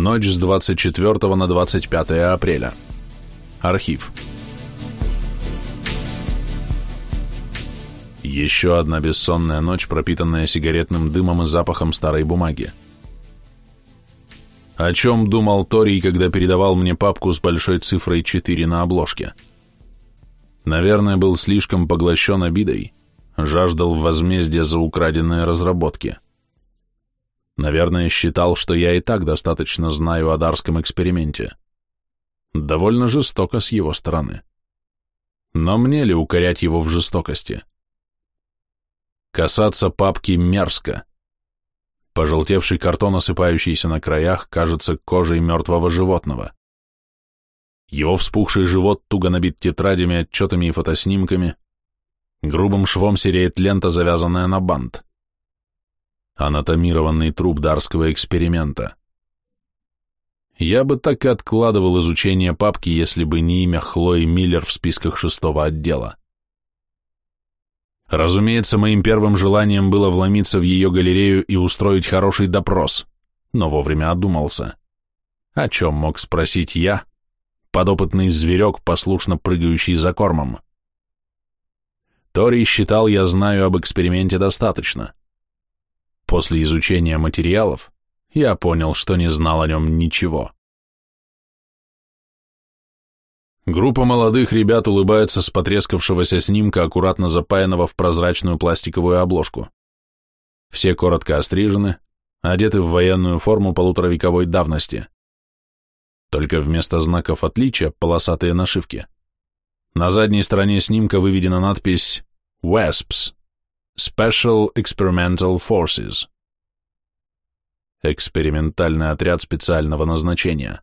Ночь с 24 на 25 апреля. Архив. Еще одна бессонная ночь, пропитанная сигаретным дымом и запахом старой бумаги. О чем думал Торий, когда передавал мне папку с большой цифрой 4 на обложке? Наверное, был слишком поглощен обидой, жаждал возмездия за украденные разработки. Наверное, считал, что я и так достаточно знаю о дарском эксперименте. Довольно жестоко с его стороны. Но мне ли укорять его в жестокости? Касаться папки мерзко. Пожелтевший картон, осыпающийся на краях, кажется кожей мертвого животного. Его вспухший живот туго набит тетрадями, отчетами и фотоснимками. Грубым швом сереет лента, завязанная на бант анатомированный труп дарского эксперимента. Я бы так и откладывал изучение папки, если бы не имя Хлои Миллер в списках шестого отдела. Разумеется, моим первым желанием было вломиться в ее галерею и устроить хороший допрос, но вовремя одумался. О чем мог спросить я, подопытный зверек, послушно прыгающий за кормом? Тори считал, я знаю об эксперименте достаточно. После изучения материалов я понял, что не знал о нем ничего. Группа молодых ребят улыбается с потрескавшегося снимка, аккуратно запаянного в прозрачную пластиковую обложку. Все коротко острижены, одеты в военную форму полуторавековой давности. Только вместо знаков отличия полосатые нашивки. На задней стороне снимка выведена надпись «WASPS» Special Experimental Forces. Экспериментальный отряд специального назначения.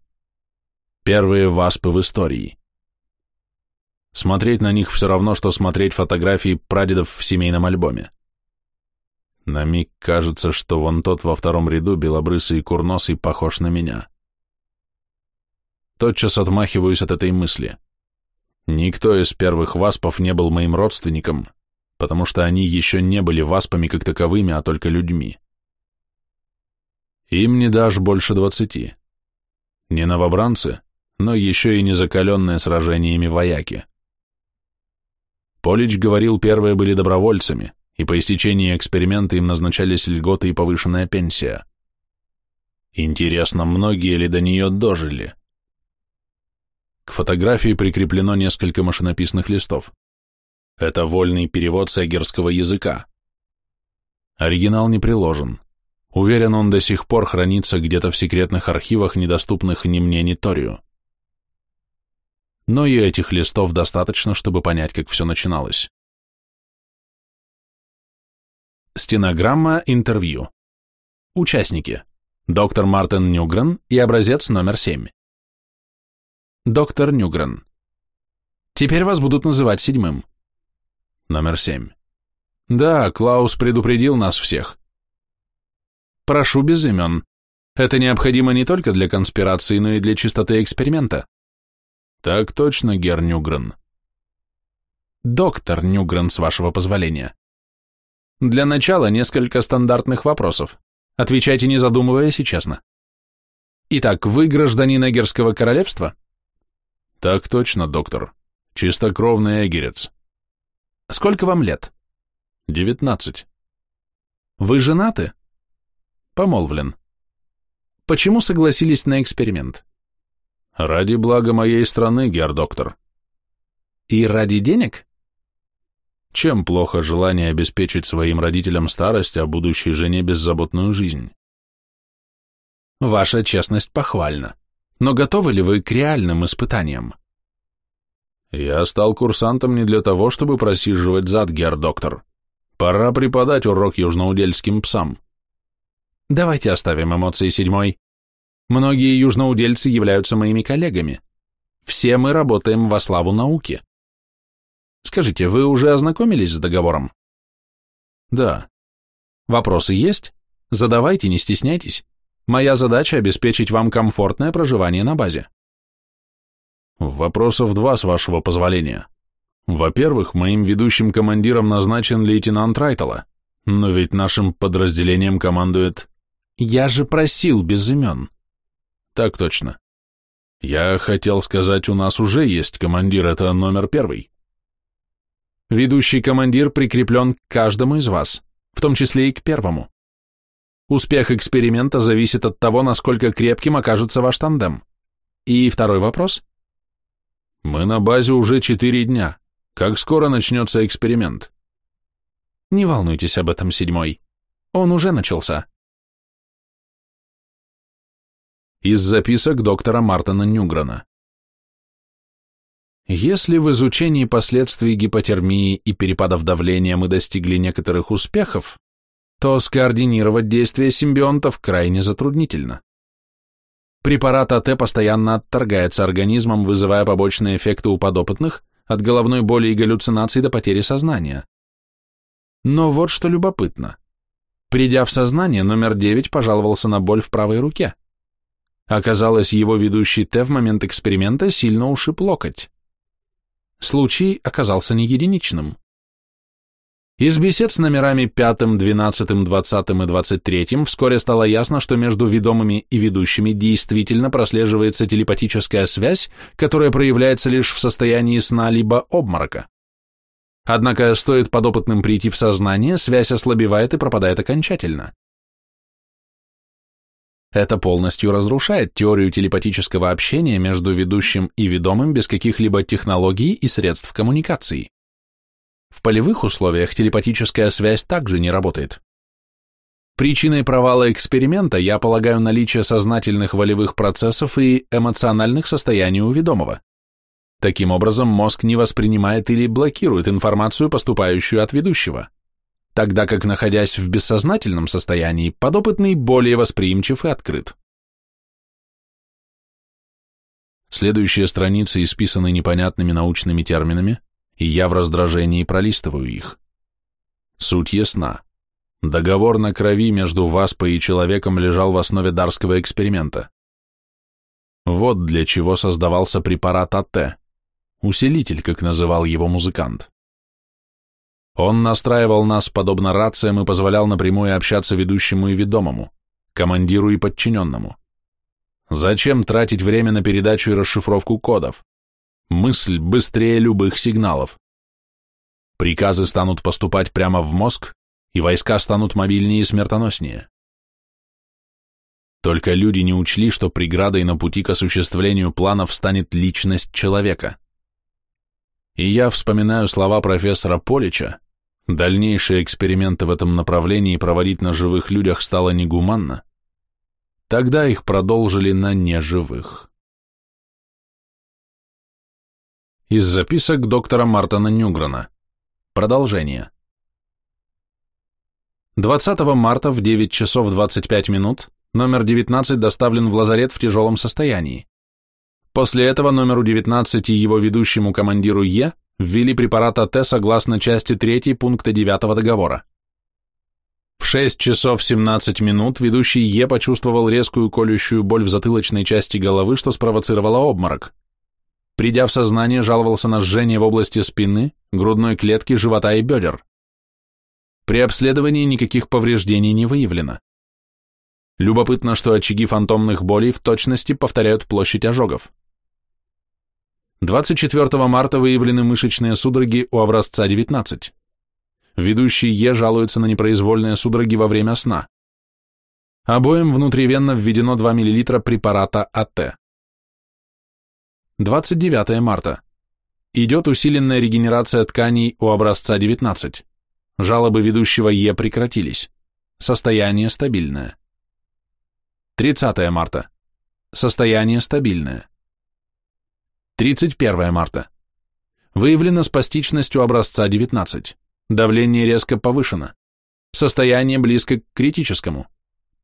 Первые ВАСПы в истории. Смотреть на них все равно, что смотреть фотографии прадедов в семейном альбоме. На миг кажется, что вон тот во втором ряду, белобрысый и курносый, похож на меня. Тотчас отмахиваюсь от этой мысли. Никто из первых ВАСПов не был моим родственником, потому что они еще не были васпами как таковыми, а только людьми. Им не дашь больше двадцати. Не новобранцы, но еще и не закаленные сражениями вояки. Полич говорил, первые были добровольцами, и по истечении эксперимента им назначались льготы и повышенная пенсия. Интересно, многие ли до нее дожили? К фотографии прикреплено несколько машинописных листов. Это вольный перевод с эгерского языка. Оригинал не приложен. Уверен, он до сих пор хранится где-то в секретных архивах, недоступных ни мне, ни Торию. Но и этих листов достаточно, чтобы понять, как все начиналось. Стенограмма интервью. Участники. Доктор Мартин Нюгрен и образец номер 7. Доктор Нюгрен. Теперь вас будут называть седьмым. Номер семь. Да, Клаус предупредил нас всех. Прошу без имен. Это необходимо не только для конспирации, но и для чистоты эксперимента. Так точно, Гер Нюгрен. Доктор Нюгрен, с вашего позволения. Для начала несколько стандартных вопросов. Отвечайте, не задумываясь и честно. Итак, вы гражданин Эгерского королевства? Так точно, доктор. Чистокровный эгерец. Сколько вам лет? Девятнадцать. Вы женаты? Помолвлен. Почему согласились на эксперимент? Ради блага моей страны, герр-доктор. И ради денег? Чем плохо желание обеспечить своим родителям старость, а будущей жене беззаботную жизнь? Ваша честность похвальна. Но готовы ли вы к реальным испытаниям? Я стал курсантом не для того, чтобы просиживать зад, гер-доктор. Пора преподать урок южноудельским псам. Давайте оставим эмоции седьмой. Многие южноудельцы являются моими коллегами. Все мы работаем во славу науки. Скажите, вы уже ознакомились с договором? Да. Вопросы есть? Задавайте, не стесняйтесь. Моя задача – обеспечить вам комфортное проживание на базе. Вопросов два, с вашего позволения. Во-первых, моим ведущим командиром назначен лейтенант Райтала, но ведь нашим подразделением командует... Я же просил без имен. Так точно. Я хотел сказать, у нас уже есть командир, это номер первый. Ведущий командир прикреплен к каждому из вас, в том числе и к первому. Успех эксперимента зависит от того, насколько крепким окажется ваш тандем. И второй вопрос? Мы на базе уже четыре дня. Как скоро начнется эксперимент? Не волнуйтесь об этом, седьмой. Он уже начался. Из записок доктора Мартина Нюграна. Если в изучении последствий гипотермии и перепадов давления мы достигли некоторых успехов, то скоординировать действия симбионтов крайне затруднительно. Препарат АТ постоянно отторгается организмом, вызывая побочные эффекты у подопытных, от головной боли и галлюцинаций до потери сознания. Но вот что любопытно. Придя в сознание, номер 9 пожаловался на боль в правой руке. Оказалось, его ведущий Т в момент эксперимента сильно ушиб локоть. Случай оказался не единичным. Из бесед с номерами 5, 12, 20 и 23 вскоре стало ясно, что между ведомыми и ведущими действительно прослеживается телепатическая связь, которая проявляется лишь в состоянии сна либо обморока. Однако стоит подопытным прийти в сознание, связь ослабевает и пропадает окончательно. Это полностью разрушает теорию телепатического общения между ведущим и ведомым без каких-либо технологий и средств коммуникации. В полевых условиях телепатическая связь также не работает. Причиной провала эксперимента я полагаю наличие сознательных волевых процессов и эмоциональных состояний у ведомого. Таким образом, мозг не воспринимает или блокирует информацию, поступающую от ведущего тогда как, находясь в бессознательном состоянии, подопытный более восприимчив и открыт. Следующие страницы исписаны непонятными научными терминами, и я в раздражении пролистываю их. Суть ясна. Договор на крови между Васпой и человеком лежал в основе дарского эксперимента. Вот для чего создавался препарат АТ, усилитель, как называл его музыкант. Он настраивал нас подобно рациям и позволял напрямую общаться ведущему и ведомому, командиру и подчиненному. Зачем тратить время на передачу и расшифровку кодов? Мысль быстрее любых сигналов. Приказы станут поступать прямо в мозг, и войска станут мобильнее и смертоноснее. Только люди не учли, что преградой на пути к осуществлению планов станет личность человека. И я вспоминаю слова профессора Полича, Дальнейшие эксперименты в этом направлении проводить на живых людях стало негуманно. Тогда их продолжили на неживых. Из записок доктора Мартона Нюграна. Продолжение. 20 марта в 9 часов 25 минут номер 19 доставлен в лазарет в тяжелом состоянии. После этого номеру 19 и его ведущему командиру Е ввели препарат АТ согласно части 3 пункта 9 договора. В 6 часов 17 минут ведущий Е почувствовал резкую колющую боль в затылочной части головы, что спровоцировало обморок. Придя в сознание, жаловался на жжение в области спины, грудной клетки, живота и бедер. При обследовании никаких повреждений не выявлено. Любопытно, что очаги фантомных болей в точности повторяют площадь ожогов. 24 марта выявлены мышечные судороги у образца 19. Ведущий Е жалуется на непроизвольные судороги во время сна. Обоим внутривенно введено 2 мл препарата АТ. 29 марта. Идет усиленная регенерация тканей у образца 19. Жалобы ведущего Е прекратились. Состояние стабильное. 30 марта. Состояние стабильное. 31 марта. Выявлена спастичность у образца 19. Давление резко повышено. Состояние близко к критическому.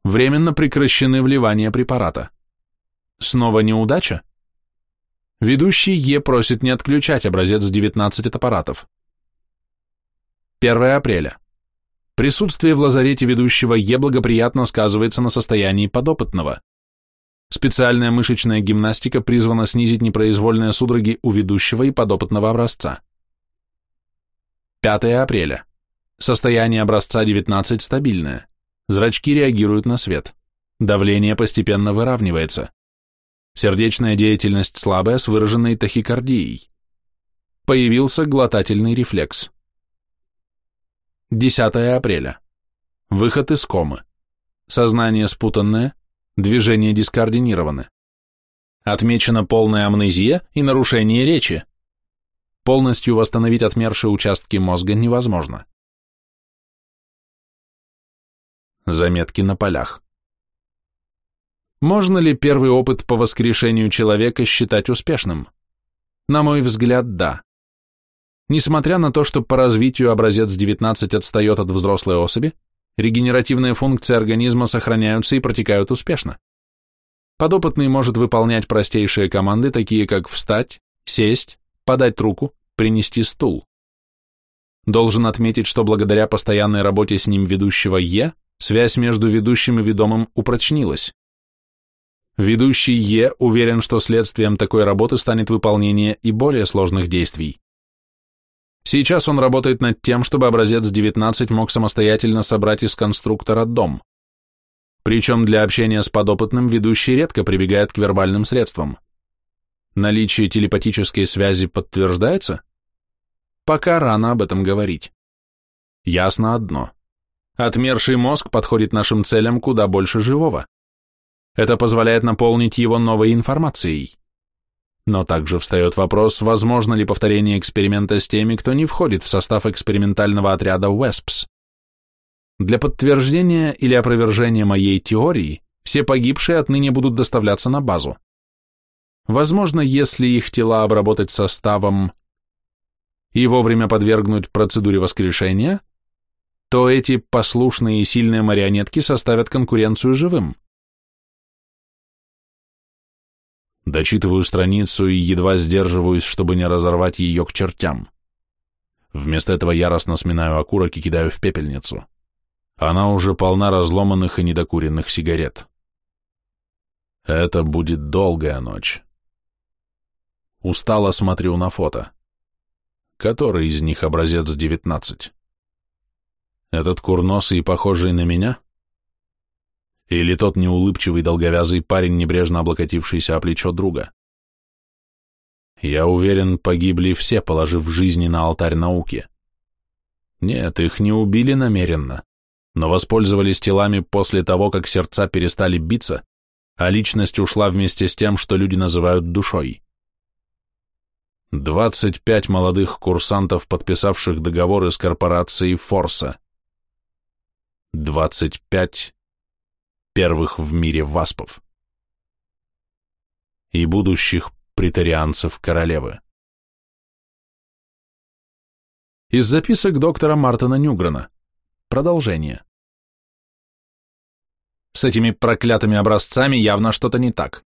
Временно прекращены вливания препарата. Снова неудача? Ведущий Е просит не отключать образец 19 от аппаратов. 1 апреля. Присутствие в лазарете ведущего Е благоприятно сказывается на состоянии подопытного. Специальная мышечная гимнастика призвана снизить непроизвольные судороги у ведущего и подопытного образца. 5 апреля. Состояние образца 19 стабильное. Зрачки реагируют на свет. Давление постепенно выравнивается. Сердечная деятельность слабая с выраженной тахикардией. Появился глотательный рефлекс. 10 апреля. Выход из комы. Сознание спутанное, движения дискоординированы. Отмечена полная амнезия и нарушение речи. Полностью восстановить отмершие участки мозга невозможно. Заметки на полях. Можно ли первый опыт по воскрешению человека считать успешным? На мой взгляд, да. Несмотря на то, что по развитию образец 19 отстает от взрослой особи, регенеративные функции организма сохраняются и протекают успешно. Подопытный может выполнять простейшие команды, такие как встать, сесть, подать руку, принести стул. Должен отметить, что благодаря постоянной работе с ним ведущего Е, связь между ведущим и ведомым упрочнилась. Ведущий Е уверен, что следствием такой работы станет выполнение и более сложных действий. Сейчас он работает над тем, чтобы образец 19 мог самостоятельно собрать из конструктора дом. Причем для общения с подопытным ведущий редко прибегает к вербальным средствам. Наличие телепатической связи подтверждается? Пока рано об этом говорить. Ясно одно. Отмерший мозг подходит нашим целям куда больше живого. Это позволяет наполнить его новой информацией. Но также встает вопрос, возможно ли повторение эксперимента с теми, кто не входит в состав экспериментального отряда WESPS. Для подтверждения или опровержения моей теории все погибшие отныне будут доставляться на базу. Возможно, если их тела обработать составом и вовремя подвергнуть процедуре воскрешения, то эти послушные и сильные марионетки составят конкуренцию живым. Дочитываю страницу и едва сдерживаюсь, чтобы не разорвать ее к чертям. Вместо этого яростно сминаю окурок и кидаю в пепельницу. Она уже полна разломанных и недокуренных сигарет. Это будет долгая ночь. Устало смотрю на фото. Который из них образец девятнадцать? Этот курносый, похожий на меня? Или тот неулыбчивый долговязый парень, небрежно облокотившийся о плечо друга? Я уверен, погибли все, положив жизни на алтарь науки. Нет, их не убили намеренно, но воспользовались телами после того, как сердца перестали биться, а личность ушла вместе с тем, что люди называют душой. 25 молодых курсантов, подписавших договоры с корпорацией Форса. 25 первых в мире васпов и будущих претарианцев королевы. Из записок доктора Мартина Нюгрена. Продолжение. С этими проклятыми образцами явно что-то не так.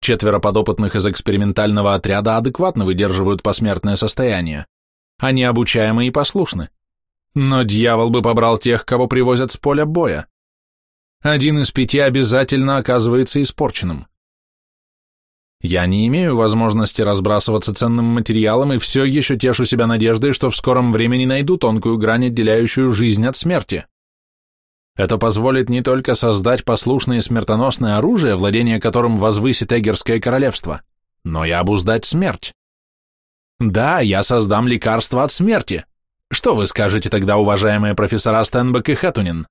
Четверо подопытных из экспериментального отряда адекватно выдерживают посмертное состояние. Они обучаемы и послушны. Но дьявол бы побрал тех, кого привозят с поля боя один из пяти обязательно оказывается испорченным. Я не имею возможности разбрасываться ценным материалом и все еще тешу себя надеждой, что в скором времени найду тонкую грань, отделяющую жизнь от смерти. Это позволит не только создать послушное смертоносное оружие, владение которым возвысит Эгерское королевство, но и обуздать смерть. Да, я создам лекарство от смерти. Что вы скажете тогда, уважаемые профессора Стенбек и Хэтунин?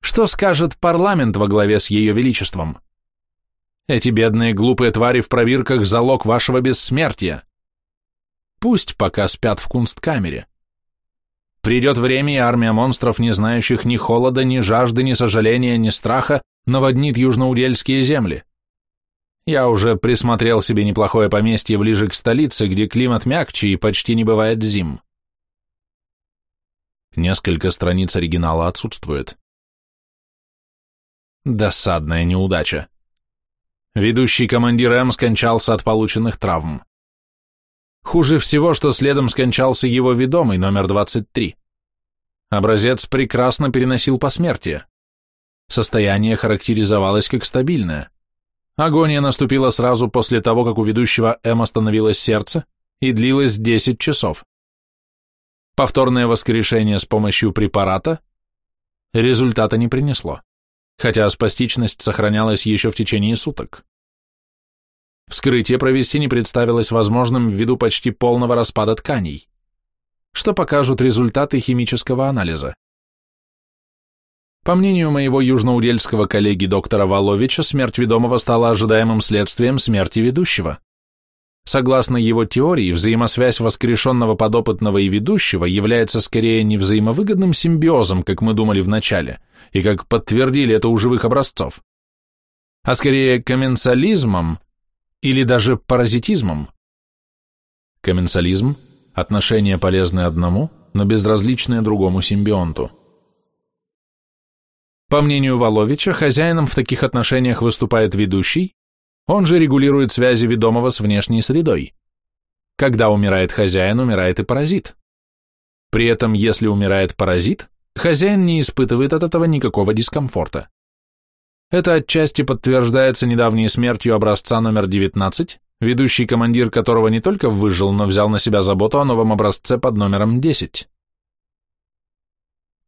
Что скажет парламент во главе с ее величеством? Эти бедные глупые твари в пробирках – залог вашего бессмертия. Пусть пока спят в кунсткамере. Придет время, и армия монстров, не знающих ни холода, ни жажды, ни сожаления, ни страха, наводнит южноудельские земли. Я уже присмотрел себе неплохое поместье ближе к столице, где климат мягче и почти не бывает зим. Несколько страниц оригинала отсутствует. Досадная неудача. Ведущий командир М скончался от полученных травм. Хуже всего, что следом скончался его ведомый, номер 23. Образец прекрасно переносил посмертие. Состояние характеризовалось как стабильное. Агония наступила сразу после того, как у ведущего М остановилось сердце и длилась 10 часов. Повторное воскрешение с помощью препарата результата не принесло хотя спастичность сохранялась еще в течение суток. Вскрытие провести не представилось возможным ввиду почти полного распада тканей, что покажут результаты химического анализа. По мнению моего южноудельского коллеги доктора Воловича, смерть ведомого стала ожидаемым следствием смерти ведущего. Согласно его теории, взаимосвязь воскрешенного подопытного и ведущего является скорее не взаимовыгодным симбиозом, как мы думали вначале, и как подтвердили это у живых образцов, а скорее комменсализмом или даже паразитизмом. Комменсализм – отношение полезное одному, но безразличное другому симбионту. По мнению Воловича, хозяином в таких отношениях выступает ведущий, он же регулирует связи ведомого с внешней средой. Когда умирает хозяин, умирает и паразит. При этом, если умирает паразит, хозяин не испытывает от этого никакого дискомфорта. Это отчасти подтверждается недавней смертью образца номер 19, ведущий командир которого не только выжил, но взял на себя заботу о новом образце под номером 10.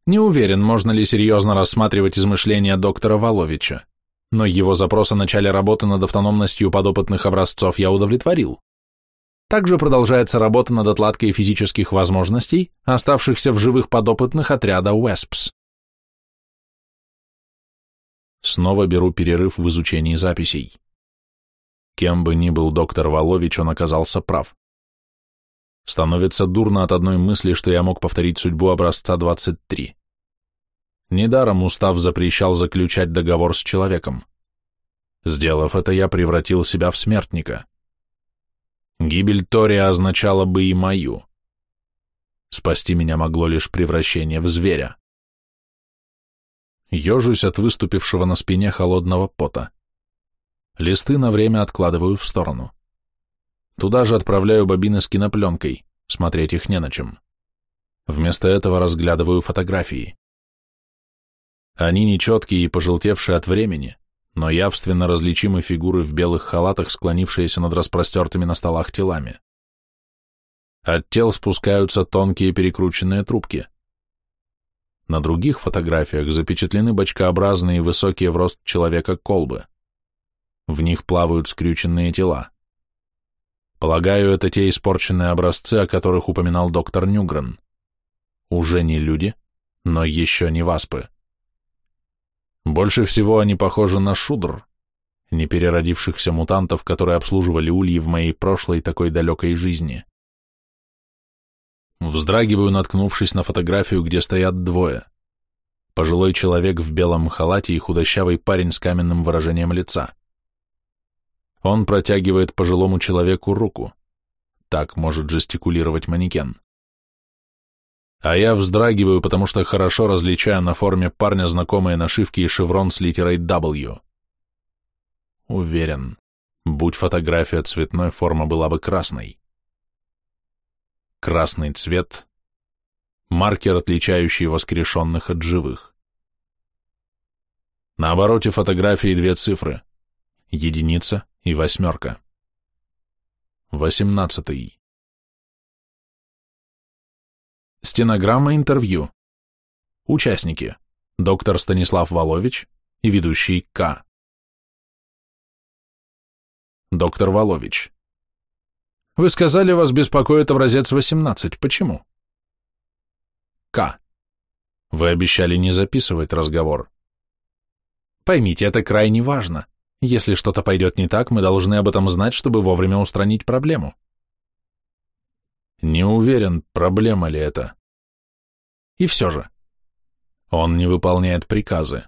Не уверен, можно ли серьезно рассматривать измышления доктора Воловича но его запрос о начале работы над автономностью подопытных образцов я удовлетворил. Также продолжается работа над отладкой физических возможностей, оставшихся в живых подопытных отряда WESPS. Снова беру перерыв в изучении записей. Кем бы ни был доктор Волович, он оказался прав. Становится дурно от одной мысли, что я мог повторить судьбу образца 23. Недаром устав запрещал заключать договор с человеком. Сделав это, я превратил себя в смертника. Гибель Тория означала бы и мою. Спасти меня могло лишь превращение в зверя. Ежусь от выступившего на спине холодного пота. Листы на время откладываю в сторону. Туда же отправляю бобины с кинопленкой, смотреть их не на чем. Вместо этого разглядываю фотографии. Они нечеткие и пожелтевшие от времени, но явственно различимы фигуры в белых халатах, склонившиеся над распростертыми на столах телами. От тел спускаются тонкие перекрученные трубки. На других фотографиях запечатлены бочкообразные высокие в рост человека колбы. В них плавают скрюченные тела. Полагаю, это те испорченные образцы, о которых упоминал доктор Нюгрен. Уже не люди, но еще не васпы. Больше всего они похожи на шудр, непереродившихся мутантов, которые обслуживали ульи в моей прошлой такой далекой жизни. Вздрагиваю, наткнувшись на фотографию, где стоят двое. Пожилой человек в белом халате и худощавый парень с каменным выражением лица. Он протягивает пожилому человеку руку. Так может жестикулировать манекен а я вздрагиваю, потому что хорошо различаю на форме парня знакомые нашивки и шеврон с литерой W. Уверен, будь фотография цветной, форма была бы красной. Красный цвет — маркер, отличающий воскрешенных от живых. На обороте фотографии две цифры — единица и восьмерка. Восемнадцатый. Стенограмма интервью. Участники. Доктор Станислав Волович и ведущий К. Доктор Волович. Вы сказали, вас беспокоит образец 18. Почему? К. Вы обещали не записывать разговор. Поймите, это крайне важно. Если что-то пойдет не так, мы должны об этом знать, чтобы вовремя устранить проблему. Не уверен, проблема ли это. И все же. Он не выполняет приказы.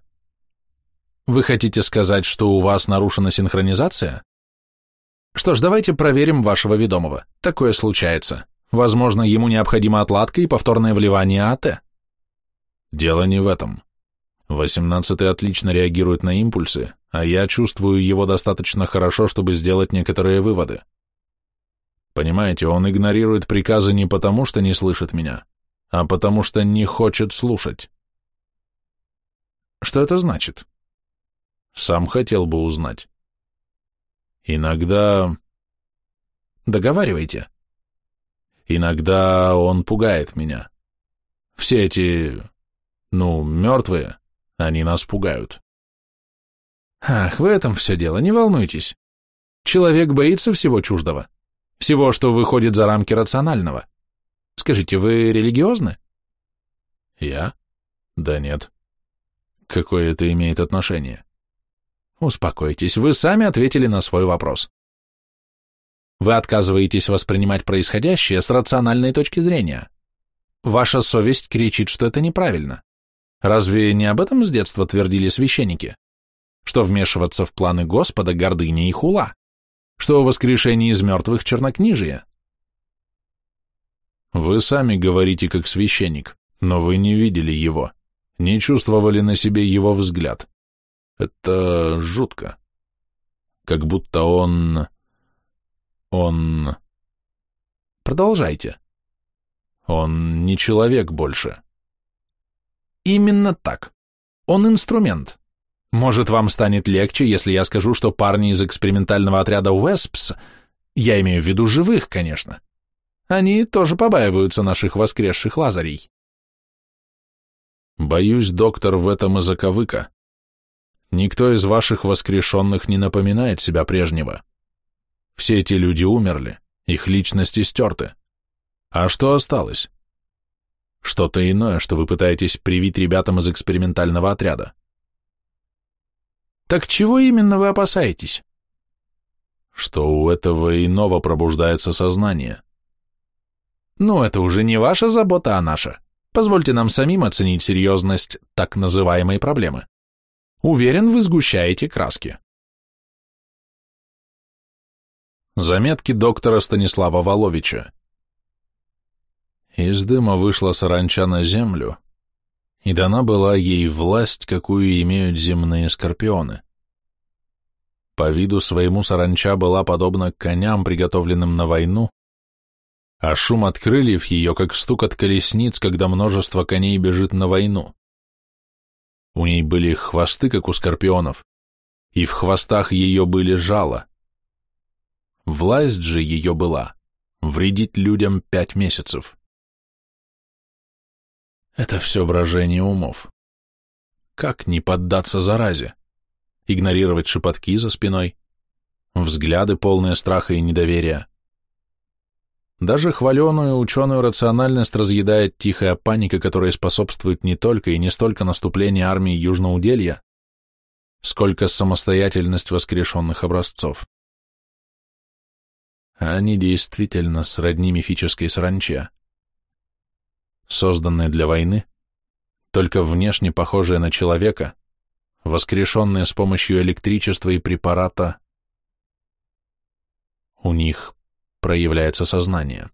Вы хотите сказать, что у вас нарушена синхронизация? Что ж, давайте проверим вашего ведомого. Такое случается. Возможно, ему необходима отладка и повторное вливание АТ. Дело не в этом. Восемнадцатый отлично реагирует на импульсы, а я чувствую его достаточно хорошо, чтобы сделать некоторые выводы. Понимаете, он игнорирует приказы не потому, что не слышит меня, а потому что не хочет слушать. Что это значит? Сам хотел бы узнать. Иногда... Договаривайте. Иногда он пугает меня. Все эти, ну, мертвые, они нас пугают. Ах, в этом все дело, не волнуйтесь. Человек боится всего чуждого, всего, что выходит за рамки рационального. Скажите, вы религиозны? Я? Да нет. Какое это имеет отношение? Успокойтесь, вы сами ответили на свой вопрос. Вы отказываетесь воспринимать происходящее с рациональной точки зрения. Ваша совесть кричит, что это неправильно. Разве не об этом с детства твердили священники? Что вмешиваться в планы Господа гордыня и хула? Что о воскрешении из мертвых чернокнижие? Вы сами говорите как священник, но вы не видели его, не чувствовали на себе его взгляд. Это жутко. Как будто он... Он... Продолжайте. Он не человек больше. Именно так. Он инструмент. Может, вам станет легче, если я скажу, что парни из экспериментального отряда Уэспс, я имею в виду живых, конечно, они тоже побаиваются наших воскресших лазарей. Боюсь, доктор, в этом и заковыка. Никто из ваших воскрешенных не напоминает себя прежнего. Все эти люди умерли, их личности стерты. А что осталось? Что-то иное, что вы пытаетесь привить ребятам из экспериментального отряда. Так чего именно вы опасаетесь? Что у этого иного пробуждается сознание. Ну, это уже не ваша забота, а наша. Позвольте нам самим оценить серьезность так называемой проблемы. Уверен, вы сгущаете краски. Заметки доктора Станислава Воловича из дыма вышла саранча на землю, и дана была ей власть, какую имеют земные скорпионы. По виду своему саранча была подобна коням, приготовленным на войну, а шум от крыльев ее, как стук от колесниц, когда множество коней бежит на войну. У ней были хвосты, как у скорпионов, и в хвостах ее были жало. Власть же ее была вредить людям пять месяцев. Это все брожение умов. Как не поддаться заразе? Игнорировать шепотки за спиной? Взгляды, полные страха и недоверия? Даже хваленую ученую рациональность разъедает тихая паника, которая способствует не только и не столько наступлению армии Южноуделья, сколько самостоятельность воскрешенных образцов. Они действительно сродни мифической саранче созданные для войны, только внешне похожие на человека, воскрешенные с помощью электричества и препарата, у них проявляется сознание.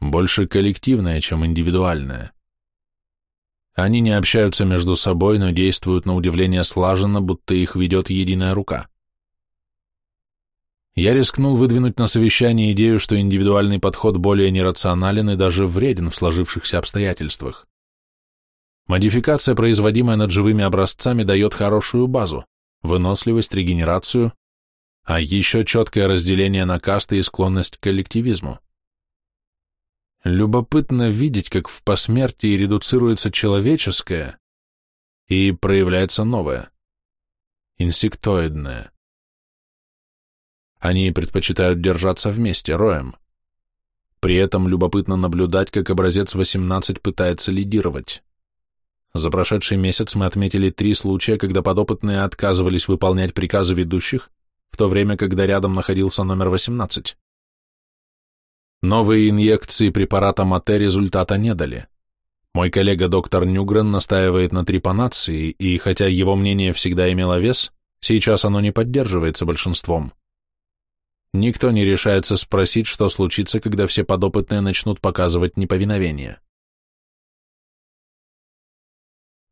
Больше коллективное, чем индивидуальное. Они не общаются между собой, но действуют на удивление слаженно, будто их ведет единая рука я рискнул выдвинуть на совещании идею, что индивидуальный подход более нерационален и даже вреден в сложившихся обстоятельствах. Модификация, производимая над живыми образцами, дает хорошую базу, выносливость, регенерацию, а еще четкое разделение на касты и склонность к коллективизму. Любопытно видеть, как в посмертии редуцируется человеческое и проявляется новое, инсектоидное. Они предпочитают держаться вместе, роем. При этом любопытно наблюдать, как образец 18 пытается лидировать. За прошедший месяц мы отметили три случая, когда подопытные отказывались выполнять приказы ведущих, в то время, когда рядом находился номер 18. Новые инъекции препарата МАТЕ результата не дали. Мой коллега доктор Нюгрен настаивает на трепанации, и хотя его мнение всегда имело вес, сейчас оно не поддерживается большинством. Никто не решается спросить, что случится, когда все подопытные начнут показывать неповиновение.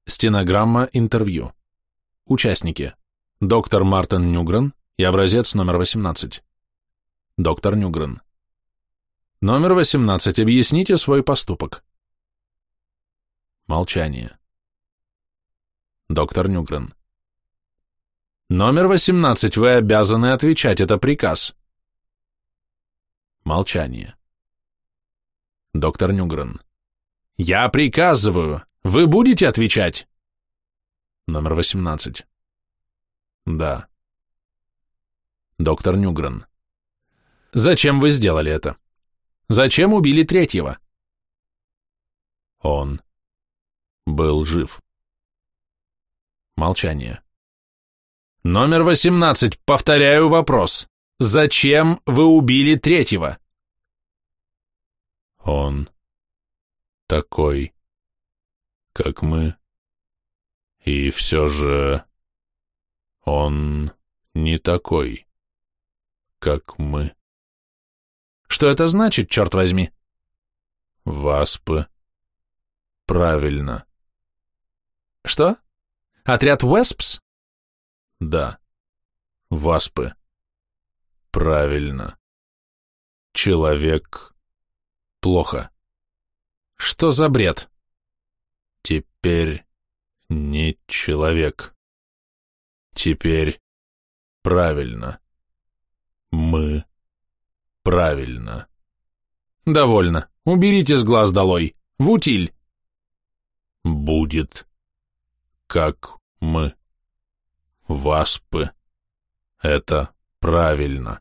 Стенограмма интервью. Участники. Доктор Мартин Нюгрен и образец номер 18. Доктор Нюгрен. Номер 18. Объясните свой поступок. Молчание. Доктор Нюгрен. Номер 18. Вы обязаны отвечать, это приказ. Молчание. Доктор Нюгрен. «Я приказываю! Вы будете отвечать?» Номер 18. Да. Доктор Нюгрен. Зачем вы сделали это? Зачем убили третьего? Он был жив. Молчание. Номер восемнадцать. Повторяю вопрос. Зачем вы убили третьего? Он такой, как мы. И все же он не такой, как мы. Что это значит, черт возьми? Васпы. Правильно. Что? Отряд Веспс? Да. Васпы. Правильно. Человек. Плохо. Что за бред? Теперь не человек. Теперь правильно. Мы правильно. Довольно. Уберите с глаз долой. В утиль. Будет, как мы. Васпы. Это правильно.